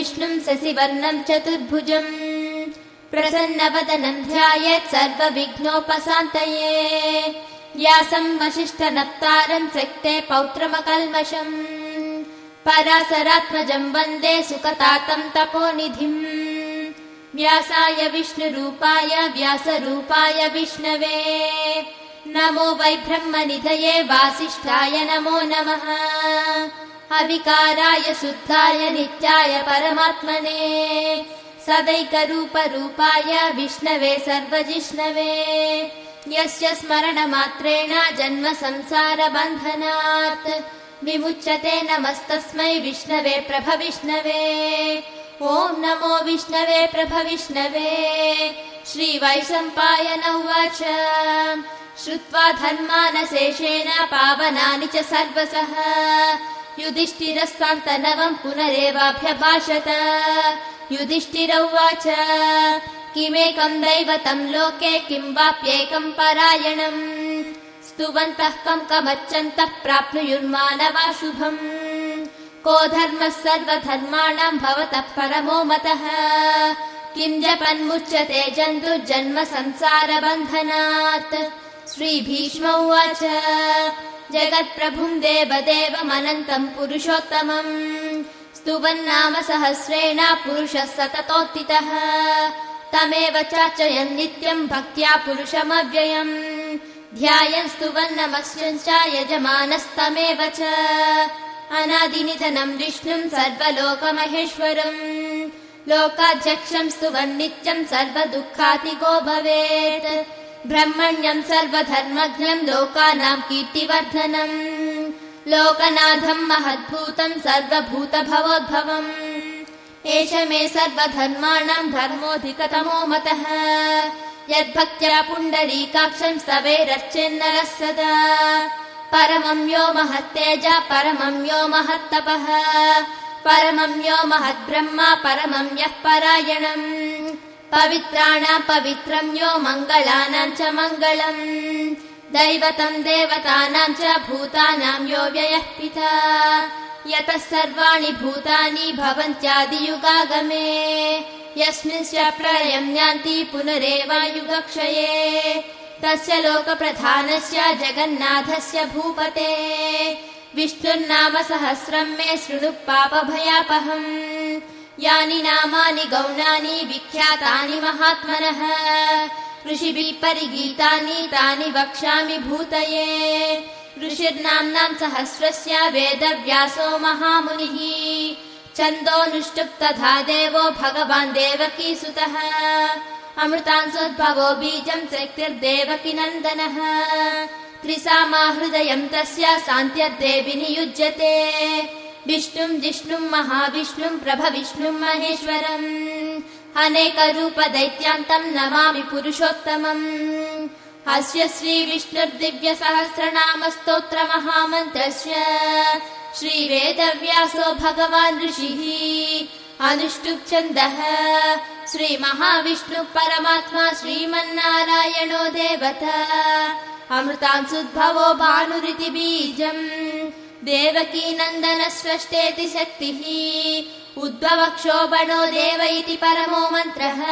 विष्णुम् शशिवर्णम् चतुर्भुजम्। प्रसन्नवदनम् ध्यायेत् सर्वविघ्नोपशान्तये। व्यासम् वसिष्ठनप्तारम् त्यक्ते पौत्रमकल्मषम्। परासरात्मजम् वन्दे सुकतातम् तपोनिधिम्। व्यासाय विष्णुरूपाय व्यासरूपाय विष्णवे। नमो वै ब्रह्मनिधये वासिष्ठाय नमो नमः अविकाराय शुद्धाय नित्याय परमात्मने। सदैकरूपरूपाय विष्णवे सर्वजिष्णवे। यस्य स्मरणमात्रेण जन्म संसारबन्धनात् विमुच्यते नमस्तस्मै विष्णवे प्रभविष्णवे। ॐ नमो विष्णवे प्रभविष्णवे। श्रीवैशम्पायन उवाच श्रुत्वा धर्मानशेषेण पावनानि च सर्वसः युधिष्ठिरस्तान्तनवम् पुनरेवाभ्यभाषत। युधिष्ठिर उवाच किमेकम् दैवतम् लोके किम् वाप्येकम् परायणम्? स्तुवन्तः कम् कमर्चन्तः प्राप्नुयुर्मानवा शुभम्। को धर्मः सर्वधर्माणाम् भवतः परमो मतः? किम् जपन्मुच्यते जन्तुर्जन्म संसारबन्धनात्? श्रीभीष्म उवाच जगत्प्रभुम् देवदेवमनन्तम् पुरुषोत्तमम् स्तुवन्नाम सहस्रेण पुरुषः सततोत्थितः। तमेव चाचयन् नित्यम् भक्त्या पुरुषमव्ययम्। ध्यायन् स्तुवन्नमश्च यजमानस्तमेव च। अनादिनिधनम् विष्णुम् सर्वलोकमहेश्वरम्। लोकाध्यक्षम् स्तुवन्नित्यम् सर्वदुःखातिगो भवेत् ब्रह्मण्यम् सर्वधर्मज्ञम् लोकानाम् कीर्तिवर्धनम्। लोकनाथम् महद्भूतम् सर्वभूतभवोद्भवम्। एष मे सर्वधर्माणाम् धर्मोऽधिकतमो मतः। यद्भक्त्या पुण्डरीकाक्षम् स्तवेरश्चिन्नरः सदा। परमम् यो महत्तेज परमम् यो महत्तपः। परमम् यो महद्ब्रह्मा परमम् यः परायणम् पवित्राणाम् पवित्रम् यो मङ्गलानाम् च मङ्गलम् दैवतम् देवतानाम् च भूतानाम् यो व्ययः पिता यतः सर्वाणि भूतानि भवन्त्यादियुगागमे। यस्मिंश्च प्रलयम् यान्ति पुनरेवायुगक्षये। तस्य लोकप्रधानस्य जगन्नाथस्य भूपते। विष्णुर्नाम सहस्रम् मे शृणु पापभयापहम् यानि नामानि गौणानि विख्यातानि महात्मनः। ऋषिभिः परिगीतानि तानि वक्ष्यामि भूतये। ऋषिर्नाम्नाम् सहस्रस्य वेदव्यासो महामुनिः। छन्दोऽनुष्टुप् तथा देवो भगवान् देवकी सुतः। अमृतांसोद्भवो बीजम् शक्तिर्देवकी नन्दनः। त्रिसामा हृदयम् तस्य सान्त्यर्देवि नियुज्यते विष्णुम् जिष्णुम् महाविष्णुम् प्रभविष्णुम् महेश्वरम् अनेकरूपदैत्यान्तम् नमामि पुरुषोत्तमम् अस्य श्रीविष्णुर्दिव्यसहस्रनामस्तोत्रमहामन्त्रस्य श्रीवेदव्यासो भगवान् ऋषिः अनुष्टुप्छन्दः श्रीमहाविष्णुः परमात्मा श्रीमन्नारायणो देवता अमृतांसुद्भवो भानुरिति बीजम् स्रष्टेति शक्तिः। उद्भवक्षोभणो देव इति परमो मन्त्रः।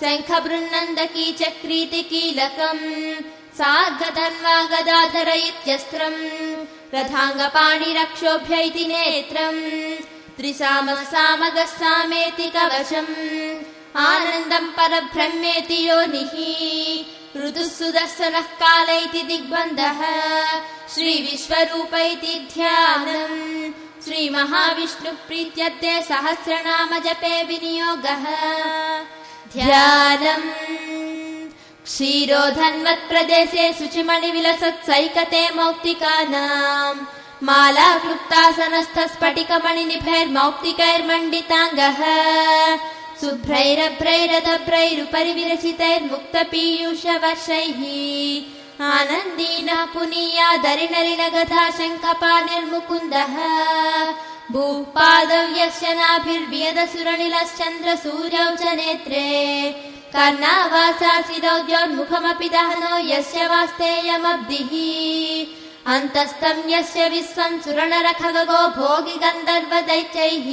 शङ्खबृन्नन्दकी चक्रीति कीलकम्। सार्धधन्वा गदाधर इत्यस्त्रम्। रथाङ्गपाणिरक्षोभ्य इति नेत्रम्। त्रिसामः सामगः सामेति कवचम्। आनन्दम् परब्रह्मेति योनिः ऋतुः सुदर्शनः काल इति दिग्बन्धः श्रीविश्वरूप इति ध्यानम्। श्रीमहाविष्णुप्रीत्यर्थे सहस्रनाम जपे विनियोगः। ध्यानम्। क्षीरोधन्वत्प्रदेशे शुचिमणिविलसत्सैकते मौक्तिकानाम्। माला क्लुप्तासनस्थ स्फटिकमणिनिभैर्मौक्तिकैर्मण्डिताङ्गः शुभ्रैरभ्रैरदभ्रैरुपरि विरचितैर्मुक्तपीयूषवर्षैः आनन्दीना पुनीया गधा शङ्खपानिर्मुकुन्दः भूपादव्यस्य नाभिर्व्यदसुरनिलश्चन्द्र सूर्यौ च नेत्रे। कर्णावासासिदौद्योन्मुखमपि दहनो यस्य वास्तेयमब्धिः। अन्तस्तम् यस्य विश्वम् सुरणरखगो भोगि गन्धर्वदैत्यैः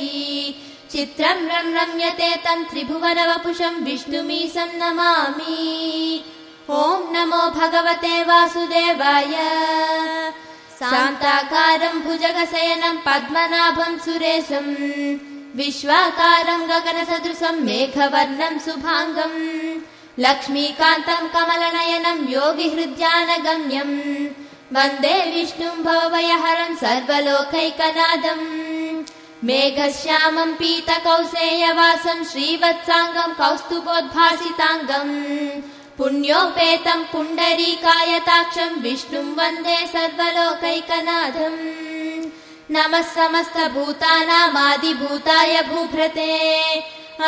चित्रम् रम् रम्यते तम् त्रिभुवनवपुषम् विष्णुमीशम् नमामि। ॐ नमो भगवते वासुदेवाय। शान्ताकारम् भुजगशयनम् पद्मनाभम् सुरेशम् विश्वाकारम् गगनसदृशम् मेघवर्णम् शुभाङ्गम्। लक्ष्मीकान्तम् कमलनयनम् योगिहृद्यानगम्यम्। वन्दे विष्णुम् भवभयहरम् सर्वलोकैकनादम् मेघश्यामम् पीतकौसेयवासम् श्रीवत्साङ्गम् कौस्तुभोद्भासिताङ्गम् पुण्योपेतम् पुण्डरीकायताक्षम् विष्णुम् वन्दे सर्वलोकैकनाथम् नमः समस्तभूतानामादिभूताय भूभृते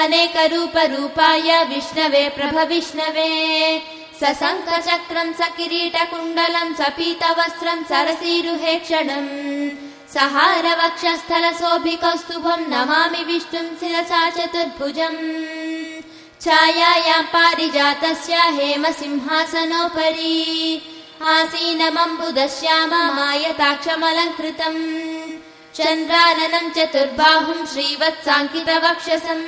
अनेकरूपरूपाय विष्णवे प्रभ विष्णवे सशङ्खचक्रम् स किरीटकुण्डलम् स पीतवस्त्रम् सरसीरुहेक्षणम् सहारवक्षस्थलशोभिकौस्तुभम् नमामि विष्णुम् शिरसा चतुर्भुजम्। छायायाम् पारिजातस्य हेम सिंहासनोपरि आसीनमम्बुदश्यामायताक्षमलङ्कृतम् चन्द्राननम् चतुर्बाहुम् श्रीवत्साङ्कितवक्षसम्।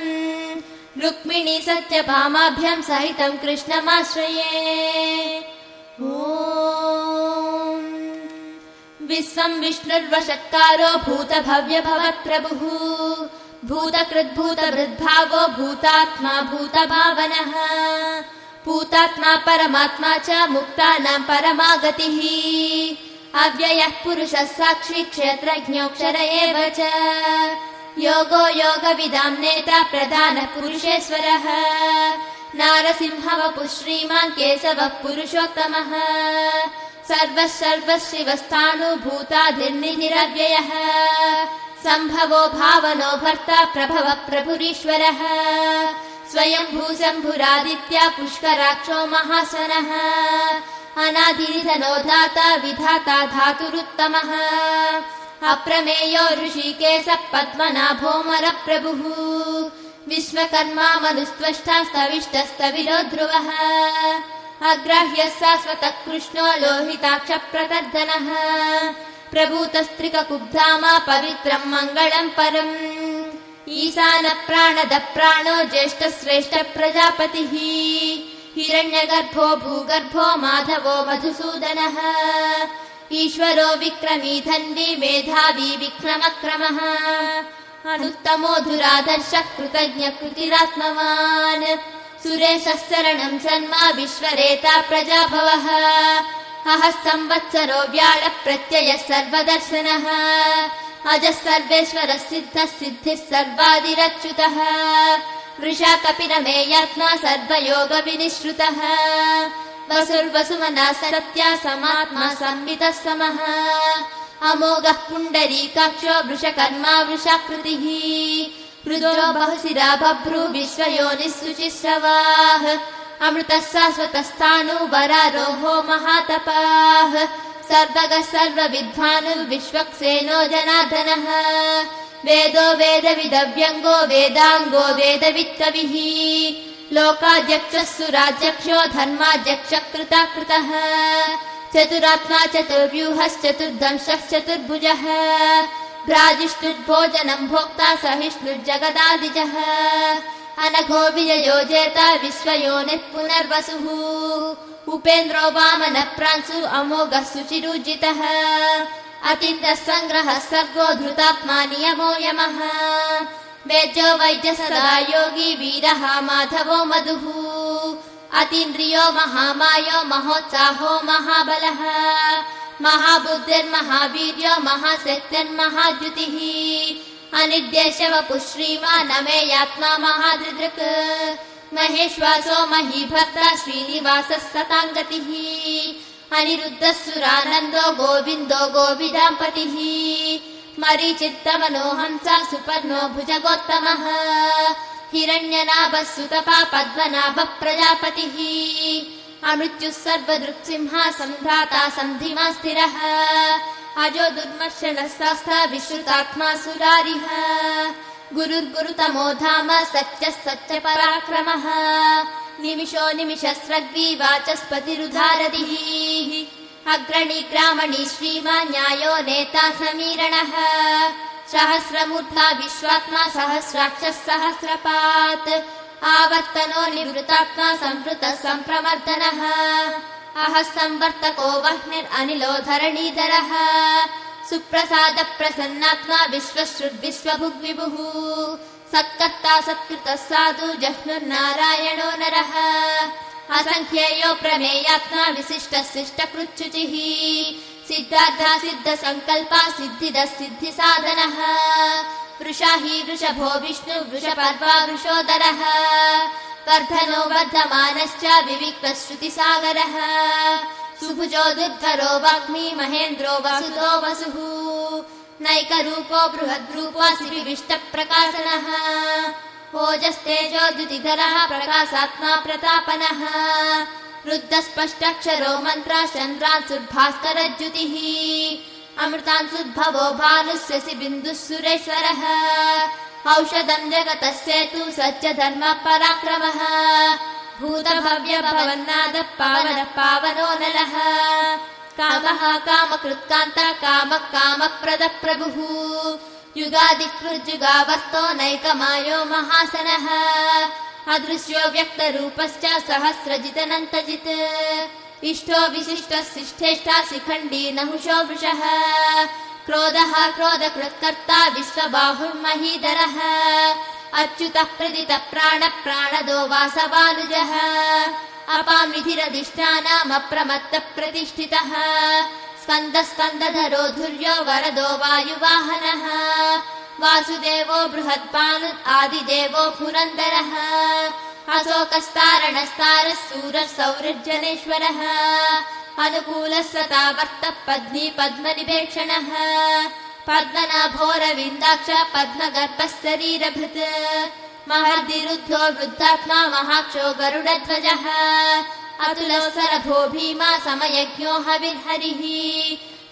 रुक्मिणी सत्यभामाभ्याम् सहितम् कृष्णमाश्रये। ओ विश्वम् विष्णुर्वषत्कारो भूतभव्य भवत्प्रभुः भूतकृद्भूतवृद्भावो भूतात्मा भूतभावनः। भूतात्मा परमात्मा च मुक्तानाम् परमागतिः। अव्ययः पुरुषः साक्षी क्षेत्रज्ञोऽक्षर एव च। योगो योगविदाम् नेता प्रधानः पुरुषेश्वरः। नारसिंहवपुः श्रीमान् केशवः पुरुषोत्तमः सर्वः सर्वः शिवस्थानुभूताधिर्निधिरव्ययः सम्भवो भावनो भर्ता प्रभव प्रभुरीश्वरः। स्वयं भूशम्भुरादित्या पुष्कराक्षो महासनः। अनाधिनिधनो धाता विधाता धातुरुत्तमः। अप्रमेयो ऋषिकेश पद्मनाभोमर प्रभुः विश्वकर्मा मनुस्त्वष्टास्तविष्टस्तविरो ध्रुवः अग्राह्यः शाश्वतः कृष्णो लोहिताक्ष प्रतर्धनः प्रभूतस्त्रिककुब्धामा पवित्रम् मङ्गलम् परम्। ईशान प्राणद प्राणो ज्येष्ठ हिरण्यगर्भो भूगर्भो माधवो मधुसूदनः। ईश्वरो विक्रमी धन्वी मेधावी विक्रमक्रमः। अनुत्तमो धुराधर्षः कृतज्ञ कृतिरात्मवान् सुरेशः शरणम् सन्मा विश्वरेता प्रजाभवः। अहः संवत्सरो व्याळ प्रत्ययः सर्वदर्शनः। अजः सर्वेश्वरः सिद्धः सिद्धिः सर्वादिरच्युतः। वृषा कपिरमेयात्मा सर्वयोगविनिश्रुतः। वसुर्वसुमना सत्या समात्मा संवितः समः। अमोघः पुण्डरीकाक्षो वृषकर्मा वृषाकृतिः रुद्रो बहुशिरा बभ्रू विश्वयोनिः शुचिश्रवाः अमृतः शाश्वतस्थाणुवरारोहो महातपाः। सर्वगः सर्वविद्वानुर्विश्वक्सेनो जनार्दनः। वेदो वेदविदव्यङ्गो वेदाङ्गो वेदवित्तविः। लोकाध्यक्षः सुराध्यक्षो धर्माध्यक्षः कृता कृतः चतुरात्मा चतुर्व्यूहश्चतुर्दंशः भ्राजिष्णुर्भोजनम् भोक्ता सहिष्णुर्जगदादिजः अनघो विजयो जेता विश्वयोनिः पुनर्वसुः। उपेन्द्रो वामन प्रांसु अमोघः शुचिरुजितः अतीन्द्रः सङ्ग्रहः सर्गो धृतात्मा नियमो यमः। वेद्यो वैद्य सदा योगी वीरः माधवो मधुः। अतीन्द्रियो महामायो महोत्साहो महाबलः महाबुद्धिर्महावीर्यो महाशक्तिर्महाद्युतिः अनिर्देशवपु श्रीमानमेयात्मा महादृदृक् महेश्वासो महीभक्ता श्रीनिवासः सताङ्गतिः। अनिरुद्धः सुरानन्दो गोविन्दो गोविदाम्पतिः। मरीचित्तमनोहंसा सुपर्णो भुजगोत्तमः। हिरण्यनाभः सुतपा पद्मनाभ प्रजापतिः अमृत्युः सर्वदृक्सिंहा सन्धाता सन्धिमा स्थिरः अजो दुर्मर्शनः शास्त्र विश्रुतात्मा सुरारिः। गुरुर्गुरुतमो धाम सत्यः सत्य पराक्रमः निमिषो निमिषस्रग्वी वाचस्पतिरुधारदिः अग्रणी ग्रामणी श्रीमान् न्यायो नेता समीरणः। सहस्रमूर्धा विश्वात्मा सहस्राक्षः सहस्रपात् आवर्तनो निवृतात्मा संवृतः सम्प्रवर्तनः अहः संवर्तको वह्निरनिलो धरणीधरः। सुप्रसाद प्रसन्नात्मा विश्वश्रुद्विश्वभुग्विभुः। सत्कर्ता सत्कृतः साधु जह्नुर्नारायणो नरः। असङ्ख्येयो प्रमेयात्मा विशिष्टः शिष्टकृच्युचिः सिद्धार्था सिद्ध सङ्कल्पा सिद्धिदः सिद्धिसाधनः वृषा हि वृषभो विष्णु वृषपर्वा वृषोदरः। वर्धनो वर्धमानश्च विविक्तश्रुतिसागरः सुभुजो दुर्धरो वाग्मी महेन्द्रो वसुतो वसुः। नैकरूपो बृहद्रूपोऽसि विविष्टप्रकाशनः ओजस्तेजोद्युतिधरः प्रकाशात्मा प्रतापनः। रुद्धस्पष्टक्षरो मन्त्रा चन्द्रान् सुद्भास्करज्युतिः अमृतान्सुद्भवो भानुष्यसि बिन्दुः सुरेश्वरः। औषधम् जगतः सेतु सच्च धर्म पराक्रमः भूतभव्य भवन्नादः पावनः पावनो नलः। कामः कामकृत्कान्त कामः कामप्रदः प्रभुः युगादिकृज्जुगावर्तो नैकमायो महासनः। अदृश्यो व्यक्तरूपश्च सहस्रजितनन्तजित् इष्टो विशिष्टः शिष्ठेष्टा शिखण्डी नहुषो वृषः। क्रोधः क्रोधकृत्कर्ता विश्वबाहुर्महीधरः। अच्युतः प्रदितः प्राणः प्राणदो वासवानुजः। अपामिधिरधिष्ठानामप्रमत्तः प्रतिष्ठितः। स्कन्द स्कन्दधरो धुर्यो वरदो वायुवाहनः। वासुदेवो बृहत्पानु आदिदेवो पुरन्दरः अशोकस्तारणस्तारः सूरः सौरजनेश्वरः अनुकूलः सतावर्तः पद्मी पद्मनिवेक्षणः पद्मनाभोरविन्दाक्ष पद्मगर्भः शरीरभृत् महर्दिरुद्धो वृद्धात्मा महाक्षो गरुडध्वजः अतुलवसरभो भीमा समयज्ञो हविर्हरिः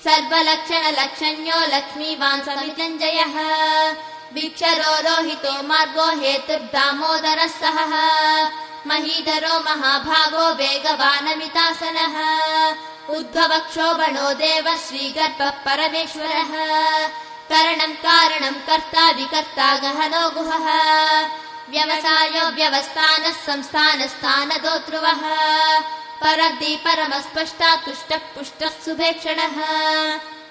सर्वलक्षणलक्षण्यो लक्ष्मीवान् समितञ्जयः वीक्षरो रोहितो मार्गो हेतुर्दामोदरः सहः। महीधरो महाभागो वेगवानमितासनः। उद्भवक्षोभणो देव श्रीगर्भः परमेश्वरः। करणम् कारणम् कर्ता विकर्ता गहनो गुहः। व्यवसायो व्यवस्थानः संस्थानस्थानदोतृवः परद्दि परमस्पष्टा तुष्टः पुष्टः सुभेक्षणः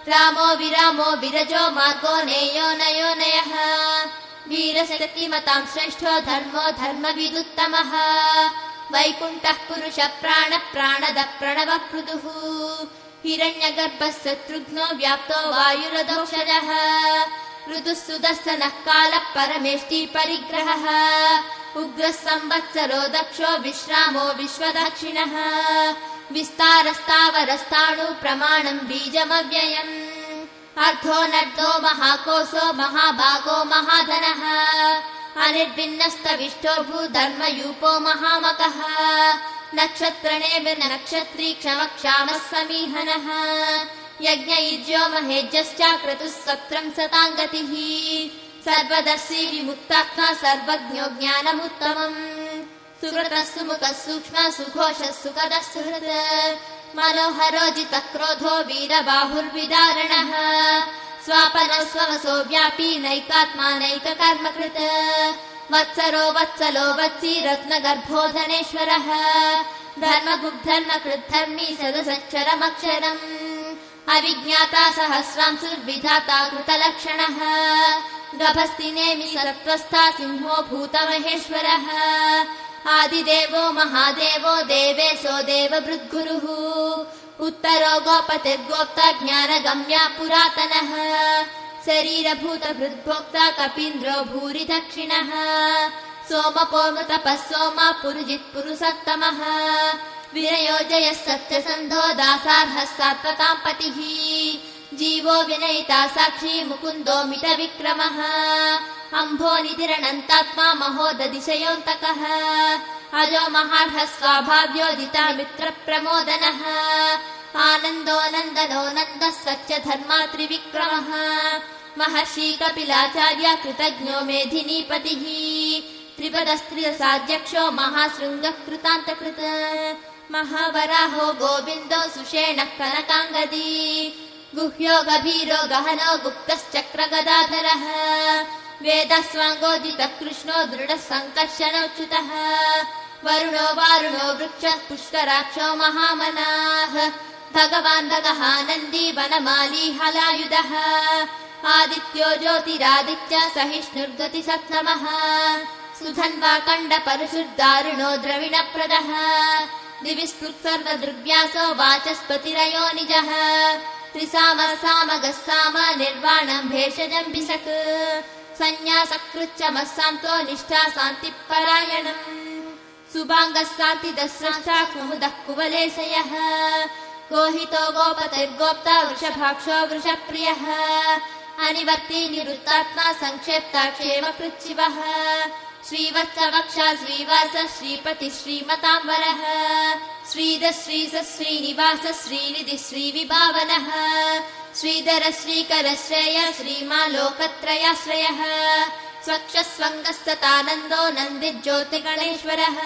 रामो विरामो विरजो मार्गो नेयो नयो नयः। वीरशक्तिमताम् श्रेष्ठो धर्मो धर्मविदुत्तमः। वैकुण्ठः पुरुष प्राण प्राणद प्रणव हिरण्यगर्भः शत्रुघ्नो व्याप्तो वायुरदौषधः ऋतुः सुदर्शनः कालः परमेष्टि परिग्रहः। उग्रः संवत्सरो दक्षो विश्रामो विश्वदक्षिणः विस्तारस्तावरस्ताणु प्रमाणम् बीजमव्ययम्। अर्धो नर्धो महाकोशो महाभागो महाधनः। अनिर्भिन्नस्तविष्टो भूधर्मयूपो महामकः। नक्षत्रणेव नक्षत्री क्षमक्षामः समीहनः। यज्ञयुज्यो महेज्यश्चाक्रतुः सत्रम् सताम् गतिः सर्वदर्शी विमुक्तात्मा सर्वज्ञो ज्ञानमुत्तमम् सुहृतः सुमुखः सूक्ष्म सुघोषः सुखदः सुहृत् मनोहरोजितः क्रोधो वीरबाहुर्विदारणः। स्वापन स्ववसो व्यापी नैकात्मा नैककर्मकृत् वत्सरो वत्सलो वत्सी रत्नगर्भोधनेश्वरः धर्मगुग्धर्मकृद्धर्मी सदसक्षरमक्षरम् अविज्ञाता सहस्रांसुर्विधाता कृतलक्षणः। गभस्ति नेमि सत्त्वस्था सिंहो भूतमहेश्वरः आदिदेवो महादेवो देवेशो देवभृद्गुरुः। उत्तरो गोपतिर्गोप्ता ज्ञानगम्या पुरातनः। शरीरभूतभृद्भोक्ता कपीन्द्रो भूरि दक्षिणः। सोमपोमृतपः सोमा पुरुजित् पुरुषोत्तमः। विनयोजयः सत्यसन्धो दासार्हः सात्वताम् पतिः। जीवो विनयिता साक्षी मुकुन्दो मितविक्रमः अम्भोनिधिरनन्तात्मा महोदधिशयोऽन्तकः। अजो महार्हः स्वाभाव्योदिता मित्रप्रमोदनः। आनन्दो नन्दनो नन्दः सच्च धर्मा त्रिविक्रमः महर्षि कपिलाचार्य कृतज्ञो मेधिनीपतिः। त्रिपदस्त्रिदशाध्यक्षो महाशृङ्गः कृतान्तकृत् महावराहो गोविन्दो सुषेणः कनकाङ्गदी। गुह्यो गभीरो गहनो गुप्तश्चक्रगदाधरः वेदस्वाङ्गोदितः कृष्णो दृढः सङ्कर्षणोच्युतः। वरुणो वारुणो वृक्षः पुष्कराक्षो महामनाः। भगवान् भगहानन्दी वनमाली हलायुधः। आदित्यो ज्योतिरादित्य सहिष्णुर्गति सत्नमः सुधन्वा कण्ड परशुर्दारुणो द्रविणप्रदः। दिवि सर्वदृव्यासो वाचस्पतिरयो निजः। त्रिसाम सामगः साम निर्वाणम् भेषजम् विसक् सन्न्यासकृच्चमस्सान्तो निष्ठा शान्तिपरायणम्। सुभाङ्गः शान्तिदस्रष्टा कुमुदः कुवलेशयः गोहितो गोपतिर्गोप्ता वृषभाक्षो वृषप्रियः। अनिवर्ति निवृत्तात्मा सङ्क्षेप्ताक्षेम कृच्छिवः श्रीवत्सवक्षा श्रीवास श्रीपति श्रीमताम्बरः। श्रीद श्रीस श्रीनिवास श्रीनिधि श्रीविभावनः श्रीधर श्रीकर श्रेय श्रीमालोकत्रयाश्रयः स्वक्षस्वङ्गस्ततानन्दो नन्दिज्योतिगणेश्वरः।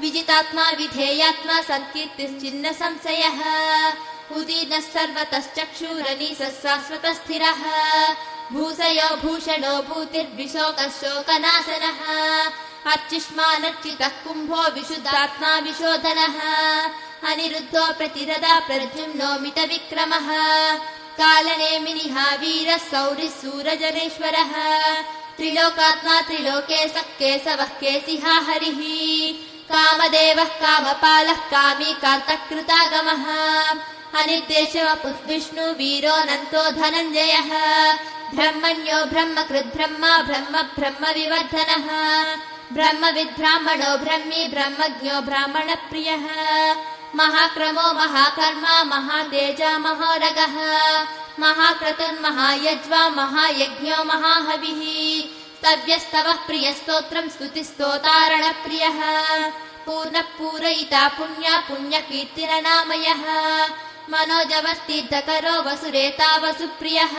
विजितात्मा विधेयात्मा सन्कीर्तिश्चिन्न संशयः उदीर्णः सर्वतश्चक्षुरनीसः शाश्वत स्थिरः भूषयो भूषणो भूतिर्विशोकः शोकनाशनः अर्चिष्मानर्चितः कुम्भो विशुद्धात्मा विशोधनः अनिरुद्धो प्रतिरदा प्रद्युम्नो विक्रमः कालनेमिनिहा वीरः सौरिः सूरजनेश्वरः। त्रिलोकात्मा त्रिलोके केशवः केशिहा हरिः। कामदेवः कामपालः कामी कान्तकृतागमः अनिर्देशवपुष्विष्णु वीरोऽनन्तो धनञ्जयः। ब्रह्मण्यो ब्रह्मकृद्ब्रह्म ब्रह्म ब्रह्म विवर्धनः ब्रह्मविद्ब्राह्मणो ब्रह्मी ब्रह्मज्ञो ब्राह्मणप्रियः महाक्रमो महाकर्मा महातेज महारगः। महाक्रतुर्महायज्वा महायज्ञो महाहविः। स्तव्यस्तवः प्रियस्तोत्रम् स्तुतिस्तोतारणप्रियः। पूर्णः पूरयिता पुण्या पुण्यकीर्तिरनामयः मनोजवर्तीर्थकरो वसुरेता वसुप्रियः।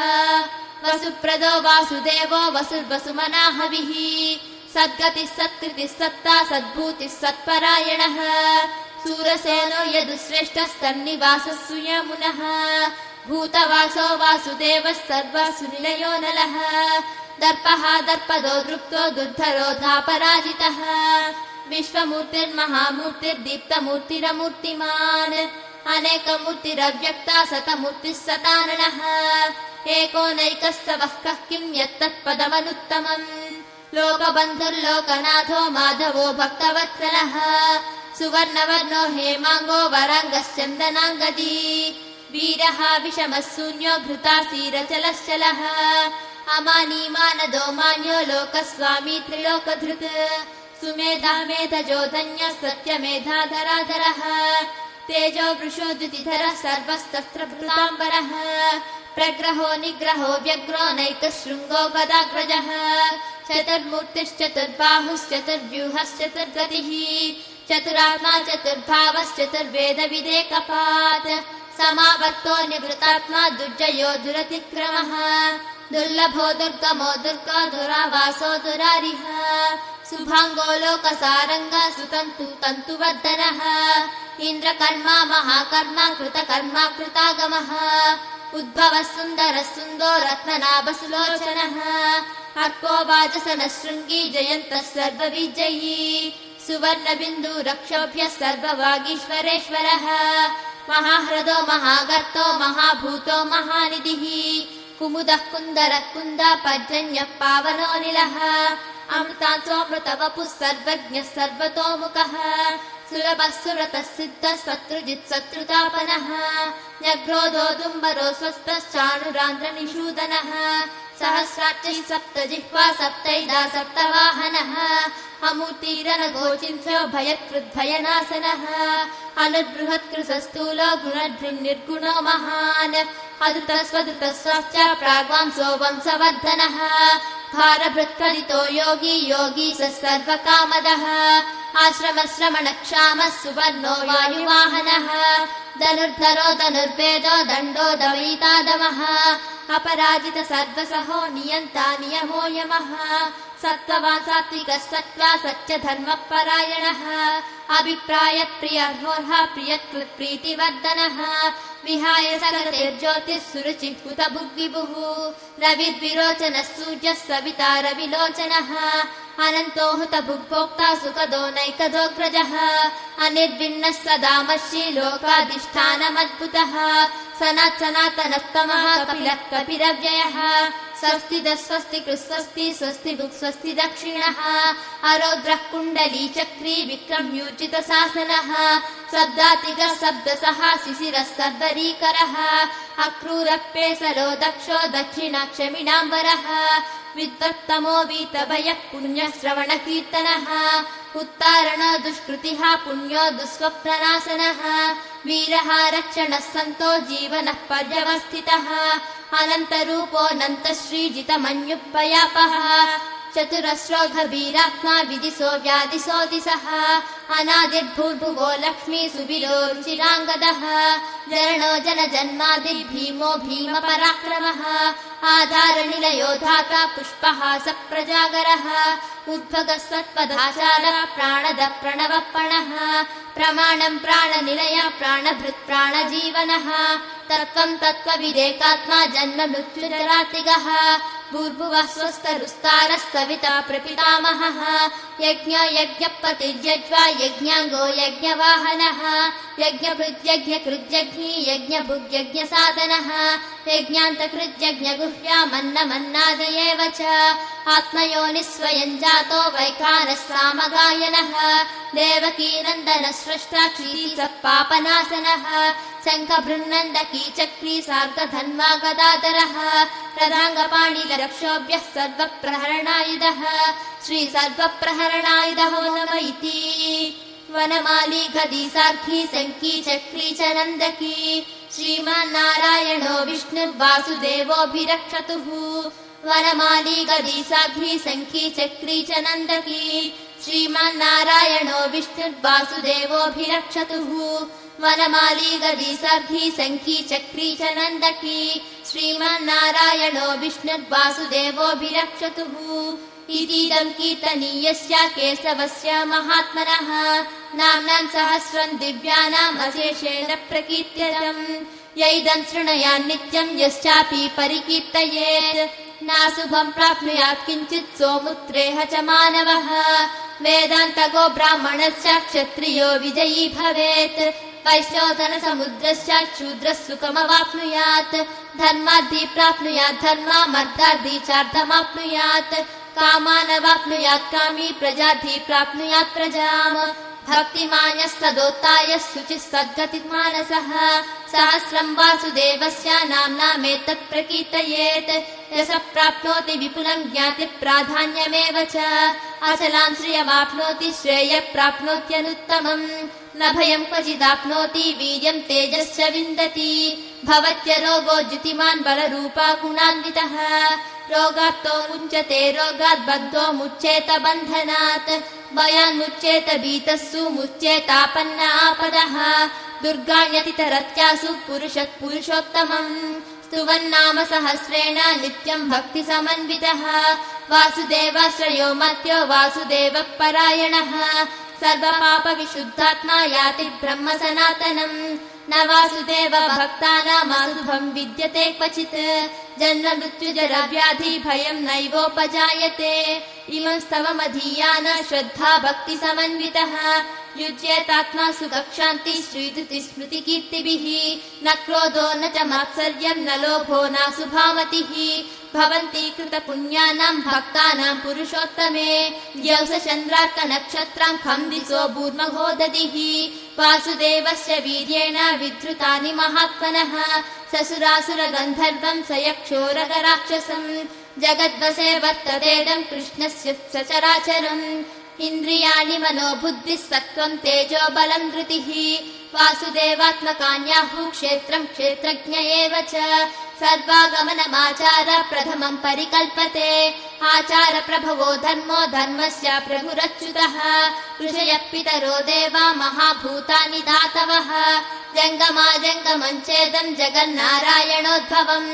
वसुप्रदो वासुदेवो वसुर्वसुमनाहविः सद्गतिः सत्कृतिः सत्ता सद्भूतिः सत्परायणः सूरसेनो यदुश्रेष्ठः सन्निवासः सुयमुनः भूतवासो वासुदेवः सर्वसुनिलयो नलः दर्पः दर्पदो दृप्तो दुर्धरो धापराजितः विश्वमूर्तिर्महामूर्तिर्दीप्तमूर्तिरमूर्तिमान् अनेकमूर्तिरव्यक्ता सतमूर्तिः सताननः एको नैकः कः किम् यत्तत्पदमनुत्तमम् लोकबन्धुर्लोकनाथो माधवो भक्तवत्सलः सुवर्णवर्णो हेमाङ्गो वराङ्गश्चन्दनाङ्गदी। वीरः विषमः शून्यो घृतासीरचलश्चलः अमानीमानदो मान्यो लोकस्वामी त्रिलोकधृत्। सुमेधा मेधजो धन्यः सत्यमेधाधराधरः तेजो वृषो द्युतिधरः सर्वस्तत्र भृताम्बरः। प्रग्रहो निग्रहो व्यग्रो नैकः शृङ्गो गदाग्रजः। चतुर्मूर्तिश्चतुर्बाहुश्चतुर्व्यूहश्चतुर्गतिः चतुरात्मा चतुर्भावश्चतुर्वेदविदेकपात् समावर्तो निवृतात्मा दुर्जयो दुरतिक्रमः। दुर्लभो दुर्गमो दुर्गा दुरावासो दुरारिः सुभाङ्गो लोकसारङ्ग सुतन्तु तन्तुवर्धनः। इन्द्रकर्मा महाकर्मा कृतकर्मा कृतागमः। उद्भवः सुन्दरः सुन्दो रत्ननाभसुलोचनः। अर्को वाजसनः शृङ्गी जयन्तः सर्वविजयी सुवर्णबिन्दु रक्षोभ्यः सर्ववागीश्वरेश्वरः महाह्रदो महागर्तो महाभूतो महानिधिः। कुमुदः कुन्दरः कुन्द पर्जन्यः पावनोऽनिलः अमृतासोऽमृतवपुः सर्वज्ञः सर्वतोमुखः। सुलभः सुरतः सिद्धः शत्रुजित् शत्रुतापनः। न्यग्रोधो दुम्बरो स्वस्थश्चानुरान्ध्रनिषूदनः सहस्राक्षैः सप्त जिह्वा सप्तैदा सप्तवाहनः अमूर्तिरनगोचिन्त्यो भयकृद्भयनाशनः अनुबृहत्कृशस्थूलो गुणधृन्निर्गुणो महान्। अधृतस्वधृतस्वश्च प्राग्वांसो वंशवर्धनः। भारभृत्कलितो योगी योगी स सर्वकामदः। आश्रमश्रमणक्षामः सुवर्णो वायुवाहनः। धनुर्धरो धनुर्वेदो दण्डो दमयितादमः अपराजित सर्वसहो नियन्ता नियमो यमः। सत्त्ववान् सात्विकः सत्त्वा सच्च धर्मपरायणः अभिप्राय प्रियर्होर्ह प्रियकृत् प्रीतिवर्धनः। विहाय सकलैर्ज्योतिः सुरुचिभूत बुद्विभुः रविद्विरोचनः सूर्यः सविता रविलोचनः। अनन्तो हुत भुग्भोक्ता सुखदो नैकदोऽग्रजः अनिर्भिन्नः सदामशी लोकाधिष्ठानमद्भुतः सनात् कपिरव्ययः स्वस्ति दस्वस्ति कृस्वस्ति स्वस्ति स्वस्ति दक्षिणः। अरोद्रः कुण्डली चक्री विक्रम्यूर्जित शासनः शब्दातिगः शब्दसः शिशिरः सर्वरीकरः। अक्रूरप्येसरो दक्षो दक्षिणाक्षमिणाम्बरः। विद्वत्तमो वीतभयः पुण्यश्रवणकीर्तनः उत्तारण दुष्कृतिः पुण्यो दुःस्वप्ननाशनः वीरः रक्षणः सन्तो जीवनः पर्यवस्थितः। अनन्तरूपोऽनन्त श्रीजितमन्युपयापः चतुरस्रोघवीरात्मा विदिशो व्यादिशो दिशः अनादिर्भूर्भुवो लक्ष्मी रुचिराङ्गदः जरणो जन जन्मादिर्भीमो भीम पराक्रमः आधारनिलयो धाता पुष्पः स प्रजागरः उद्भगः प्राणद प्रणवपणः प्रमाणम् प्राणनिलय प्राणभृत् प्राणजीवनः तत्त्वम् तत्त्वविदेकात्मा जन्म भूर्भुवः स्वस्तरुस्तारः सविता प्रपितामहः। यज्ञ यज्ञपतिर्यज्वा यज्ञाङ्गो यज्ञवाहनः। यज्ञभृद्यज्ञकृज्यज्ञी यज्ञभुग्यज्ञसाधनः यज्ञान्तकृज्यज्ञगुह्यामन्नमन्नादयेव च। आत्मयोनिस्वयम् जातो वैखानः सामगायनः देवकीनन्दन स्रष्टा क्षीस पापनाशनः शङ्खभृन्नन्दकी चक्री सार्गधन्वा गदाधरः रदाङ्गपाणिलरक्षोभ्यः सर्वप्रहरणायुधः श्रीसर्वप्रहरणायुधो नम इति। वनमाली गदी सार्खी शङ्की चक्री च नन्दकी श्रीमान्नारायणो विष्णुर्वासुदेवोऽभिरक्षतुः। वनमाली गदी साध्वी शङ्खी चक्री च नन्दकी श्रीमान्नारायणो विष्णुर्वासुदेवोऽभिरक्षतुः वनमाली गदी सार्धी शङ्खी चक्री च नन्दकी। श्रीमान्नारायणो विष्णुर्वासुदेवोऽभिरक्षतुः इतीदम् कीर्तनीयस्य केशवस्य महात्मनः। नाम्नाम् सहस्रम् दिव्यानाम् अशेषेण प्रकीर्त्यतम् यैदम् शृणयान् नित्यम् यश्चापि परिकीर्तयेत्। नाशुभम् प्राप्नुयात् किञ्चित् सोमुत्रेह च मानवः। वेदान्तगो ब्राह्मणश्च क्षत्रियो विजयी भवेत् समुद्रश्च शूद्रः सुखमवाप्नुयात् धर्माद्धि प्राप्नुयात् धर्मामर्धाद्धि चार्धमाप्नुयात्। कामानवाप्नुयात् कामी प्रजाद्धि प्राप्नुयात् प्रजाम्। भक्तिमान्यस्तदोत्ताय शुचिः सद्गतिमानसः सहस्रम् वासुदेवस्य नाम्नामेतत् प्रकीर्तयेत्। यश प्राप्नोति विपुलम् ज्ञाति प्राधान्यमेव च। अचलाम् श्रियमाप्नोति श्रेय प्राप्नोत्यनुत्तमम् न भयम् क्वचिदाप्नोति वीर्यम् तेजश्च विन्दति। भवत्यरोगो ज्युतिमान् बलरूपा गुणान्वितः। रोगात्तो मुञ्चते रोगात् बद्धो मुच्येत बन्धनात्। भयान्मुच्येत भीतस्सु मुच्येतापन्न आपदः। दुर्गाण्यतितरत्यासु पुरुषः पुरुषोत्तमम्। स्तुवन्नाम सहस्रेण नित्यम् भक्तिसमन्वितः। वासुदेवाश्रयो मत्यो वासुदेवः परायणः सर्वपापविशुद्धात्मा याति ब्रह्म सनातनम् न वासुदेव भक्तानामाशुभम् विद्यते क्वचित्। जन्म मृत्युजरव्याधि भयम् नैवोपजायते। इमम् स्तवमधीयान श्रद्धा भक्तिसमन्वितः युज्येतात्मा सुखक्षान्ति श्रीधृति स्मृतिकीर्तिभिः न क्रोधो न च मात्सर्यम् न लोभो नाशुभामतिः भवन्ति कृतपुण्यानाम् भक्तानाम् पुरुषोत्तमे। द्यौसचन्द्रार्कनक्षत्राम् खम् दिशो भूर्महो दधिः वासुदेवस्य वीर्येण विधृतानि महात्मनः। ससुरासुरगन्धर्वम् स यक्षोरगराक्षसम् जगद्वसे वर्ततेदम् कृष्णस्य सचराचरम् इन्द्रियाणि मनो बुद्धिः सत्त्वम् तेजो बलम् धृतिः वासुदेवात्मकान्याहुः क्षेत्रम् क्षेत्रज्ञ एव च सर्वागमनमाचार प्रथमम् परिकल्पते आचार प्रभवो धर्मो धर्मस्य प्रभुरच्युतः ऋषयः पितरो देवा महाभूतानि दातवः जङ्गमा जङ्गमम् चेदम् जगन्नारायणोद्भवम्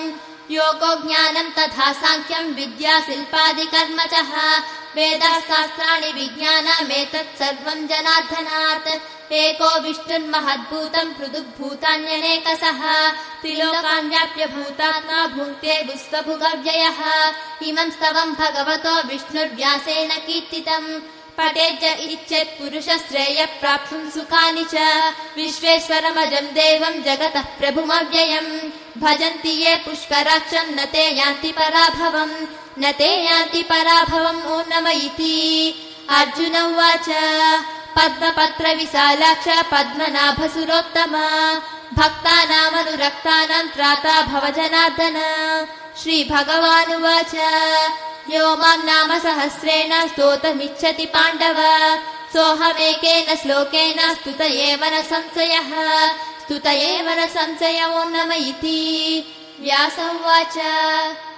योगो ज्ञानम् तथा साङ्ख्यम् विद्या शिल्पादिकर्म वेदशास्त्राणि विज्ञानमेतत् सर्वम् जनार्दनात्। एको विष्णुर्महद्भूतम् पृथुग्भूतान्यनेकसः त्रिलोकान् व्याप्य भूतात्मा भुङ्क्ते विश्वभुगव्ययः। इमम् स्तवम् भगवतो विष्णुर्व्यासेन कीर्तितम् पटेज इच्छेत् पुरुषश्रेय प्राप्तुम् सुखानि च। विश्वेश्वरमजम् देवम् जगतः प्रभुमव्ययम्। भजन्ति ये पुष्कराक्षम् न ते यान्ति पराभवम्। न ते यान्ति पराभवम् ओ नम इति अर्जुन उवाच पद्मपत्र विशालाक्ष पद्मनाभसुरोत्तम। भक्तानामनुरक्तानाम् त्राता भव जनार्दन श्रीभगवानुवाच यो माम् नाम सहस्रेण स्तोतमिच्छति पाण्डव। सोऽहमेकेन श्लोकेन स्तुत एव न संशयः स्तुत एव न संशयो नम इति। व्यास उवाच।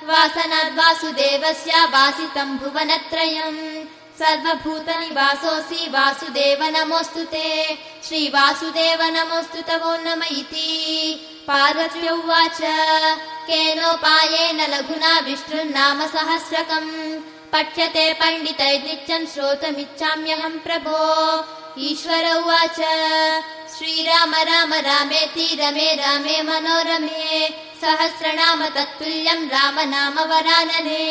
वासनाद्वासुदेवस्य वासितम् भुवनत्रयम्। सर्वभूतनिवासोऽसि वासुदेव नमोऽस्तु ते। श्रीवासुदेव नमोऽस्तु तवो नम इति पार्वत्य उवाच केनोपायेन लघुना विष्णुर्नाम सहस्रकम् पठ्यते पण्डितैर्नित्यम् श्रोतमिच्छाम्यहम् प्रभो। ईश्वर उवाच श्रीराम राम रामेति रमे रामे मनोरमे सहस्रनाम तत्तुल्यम् राम नाम वरानने।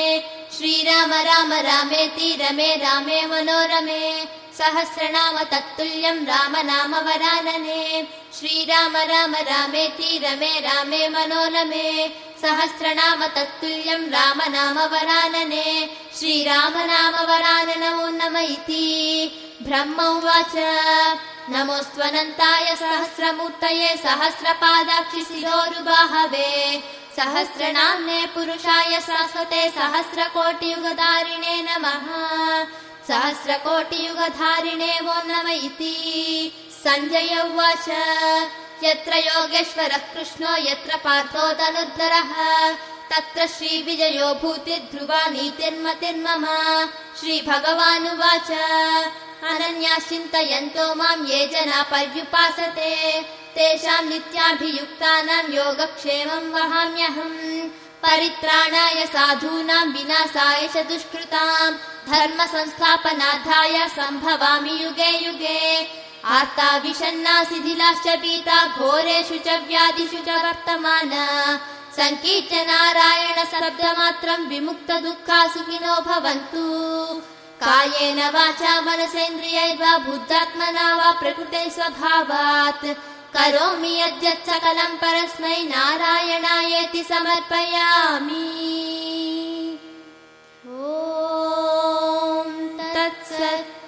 श्रीराम राम रामेति रमे रामे मनोरमे सहस्रनाम तत्तुल्यम् राम नाम वरानने श्रीराम राम रामेति रमे रामे मनोरमे। सहस्रनाम तत्तुल्यम् राम नाम वरानने श्रीराम नाम वराननो नम इति ब्रह्म उवाच। नमोऽस्त्वनन्ताय सहस्रमूर्तये सहस्रपादाक्षि शिरोरुबाहवे सहस्रनाम्ने पुरुषाय शाश्वते सहस्रकोटियुगधारिणे नमः सहस्रकोटियुगधारिणे वो नम इति। सञ्जय उवाच। यत्र योगेश्वरः कृष्णो यत्र पार्थो धनुर्धरः तत्र श्रीविजयो भूतिर्ध्रुवा नीतिर्मतिर्मम श्रीभगवानुवाच। अनन्याश्चिन्तयन्तो माम् ये जना पर्युपासते। तेषाम् नित्याभियुक्तानाम् योगक्षेमम् वहाम्यहम्। परित्राणाय साधूनाम् विनाशाय च दुष्कृताम् धर्म संस्थापनार्थाय सम्भवामि युगे युगे। आर्ता विषन्ना शिथिलाश्च पीता घोरेषु च व्याधिषु च वर्तमान। सङ्कीर्त्य नारायण शब्दमात्रम् विमुक्त दुःखा सुखिनो भवन्तु। कायेन वाचा मनसेन्द्रियैर्वा बुद्धात्मना वा प्रकृते स्वभावात्। करोमि यद्यत् सकलम् परस्मै नारायणायेति समर्पयामि that